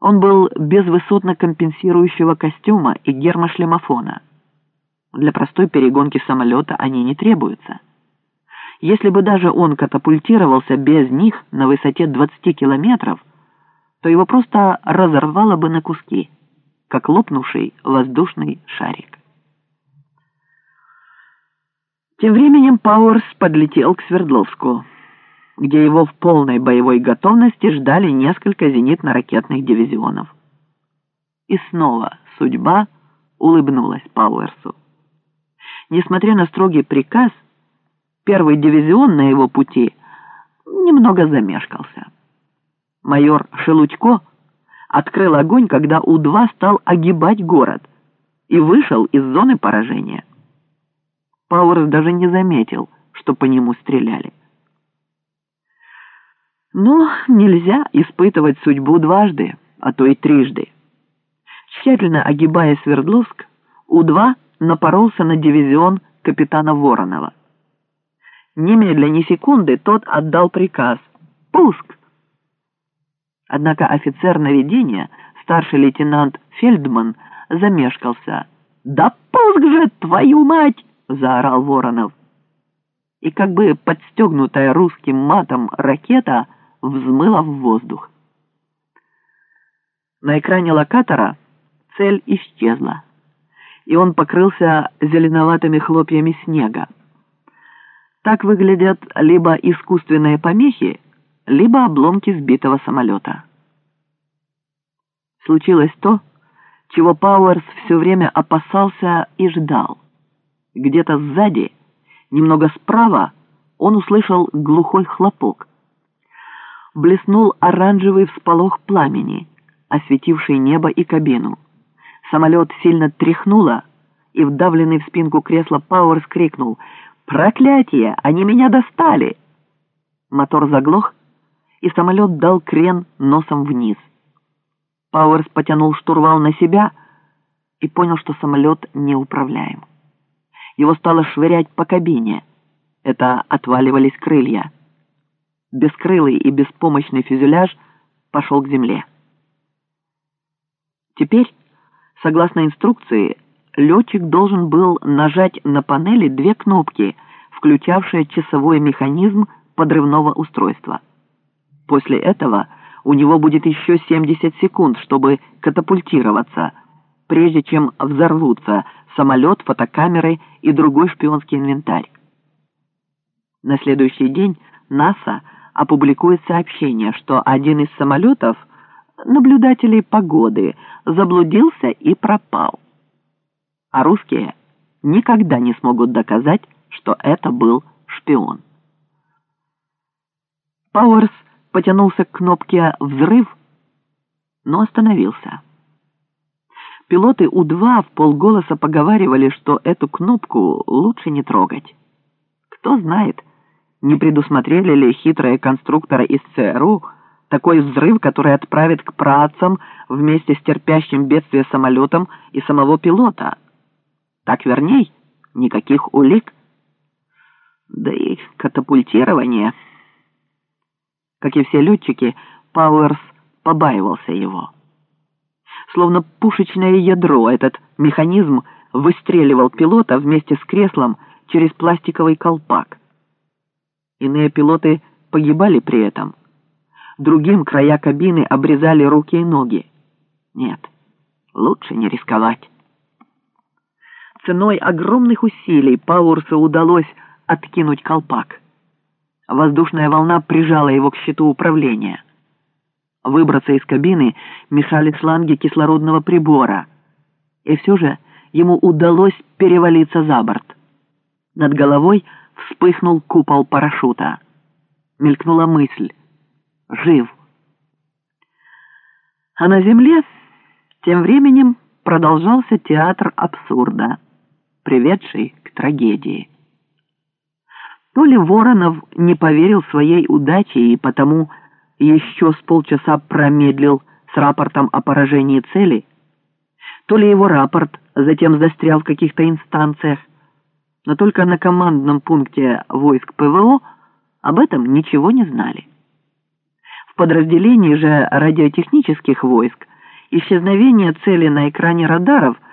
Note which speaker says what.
Speaker 1: Он был без высотно-компенсирующего костюма и гермошлемофона. Для простой перегонки самолета они не требуются. Если бы даже он катапультировался без них на высоте 20 километров, то его просто разорвало бы на куски, как лопнувший воздушный шарик. Тем временем Пауэрс подлетел к Свердловску где его в полной боевой готовности ждали несколько зенитно-ракетных дивизионов. И снова судьба улыбнулась Пауэрсу. Несмотря на строгий приказ, первый дивизион на его пути немного замешкался. Майор Шелудько открыл огонь, когда У-2 стал огибать город и вышел из зоны поражения. Пауэрс даже не заметил, что по нему стреляли. Но нельзя испытывать судьбу дважды, а то и трижды. Тщательно огибая Свердловск, У-2 напоролся на дивизион капитана Воронова. Немедля ни секунды тот отдал приказ «Пуск!». Однако офицер наведения, старший лейтенант Фельдман, замешкался. «Да пуск же, твою мать!» — заорал Воронов. И как бы подстегнутая русским матом ракета — взмыла в воздух. На экране локатора цель исчезла, и он покрылся зеленоватыми хлопьями снега. Так выглядят либо искусственные помехи, либо обломки сбитого самолета. Случилось то, чего Пауэрс все время опасался и ждал. Где-то сзади, немного справа, он услышал глухой хлопок блеснул оранжевый всполох пламени, осветивший небо и кабину. Самолет сильно тряхнуло, и вдавленный в спинку кресла Пауэрс крикнул «Проклятие! Они меня достали!» Мотор заглох, и самолет дал крен носом вниз. Пауэрс потянул штурвал на себя и понял, что самолет неуправляем. Его стало швырять по кабине. Это отваливались крылья бескрылый и беспомощный фюзеляж пошел к земле. Теперь, согласно инструкции, летчик должен был нажать на панели две кнопки, включавшие часовой механизм подрывного устройства. После этого у него будет еще 70 секунд, чтобы катапультироваться, прежде чем взорвутся самолет, фотокамеры и другой шпионский инвентарь. На следующий день НАСА опубликует сообщение, что один из самолетов, наблюдателей погоды, заблудился и пропал. А русские никогда не смогут доказать, что это был шпион. Пауэрс потянулся к кнопке «Взрыв», но остановился. Пилоты У-2 в полголоса поговаривали, что эту кнопку лучше не трогать. Кто знает, не предусмотрели ли хитрые конструкторы из ЦРУ такой взрыв, который отправит к працам вместе с терпящим бедствие самолетом и самого пилота? Так верней, никаких улик. Да и катапультирование. Как и все летчики, Пауэрс побаивался его. Словно пушечное ядро этот механизм выстреливал пилота вместе с креслом через пластиковый колпак. Иные пилоты погибали при этом. Другим края кабины обрезали руки и ноги. Нет, лучше не рисковать. Ценой огромных усилий Пауэрсу удалось откинуть колпак. Воздушная волна прижала его к щиту управления. Выбраться из кабины мешали шланги кислородного прибора. И все же ему удалось перевалиться за борт. Над головой вспыхнул купол парашюта. Мелькнула мысль. Жив. А на земле тем временем продолжался театр абсурда, приведший к трагедии. То ли Воронов не поверил своей удаче и потому еще с полчаса промедлил с рапортом о поражении цели, то ли его рапорт затем застрял в каких-то инстанциях, но только на командном пункте войск ПВО об этом ничего не знали. подразделении же радиотехнических войск исчезновение цели на экране радаров –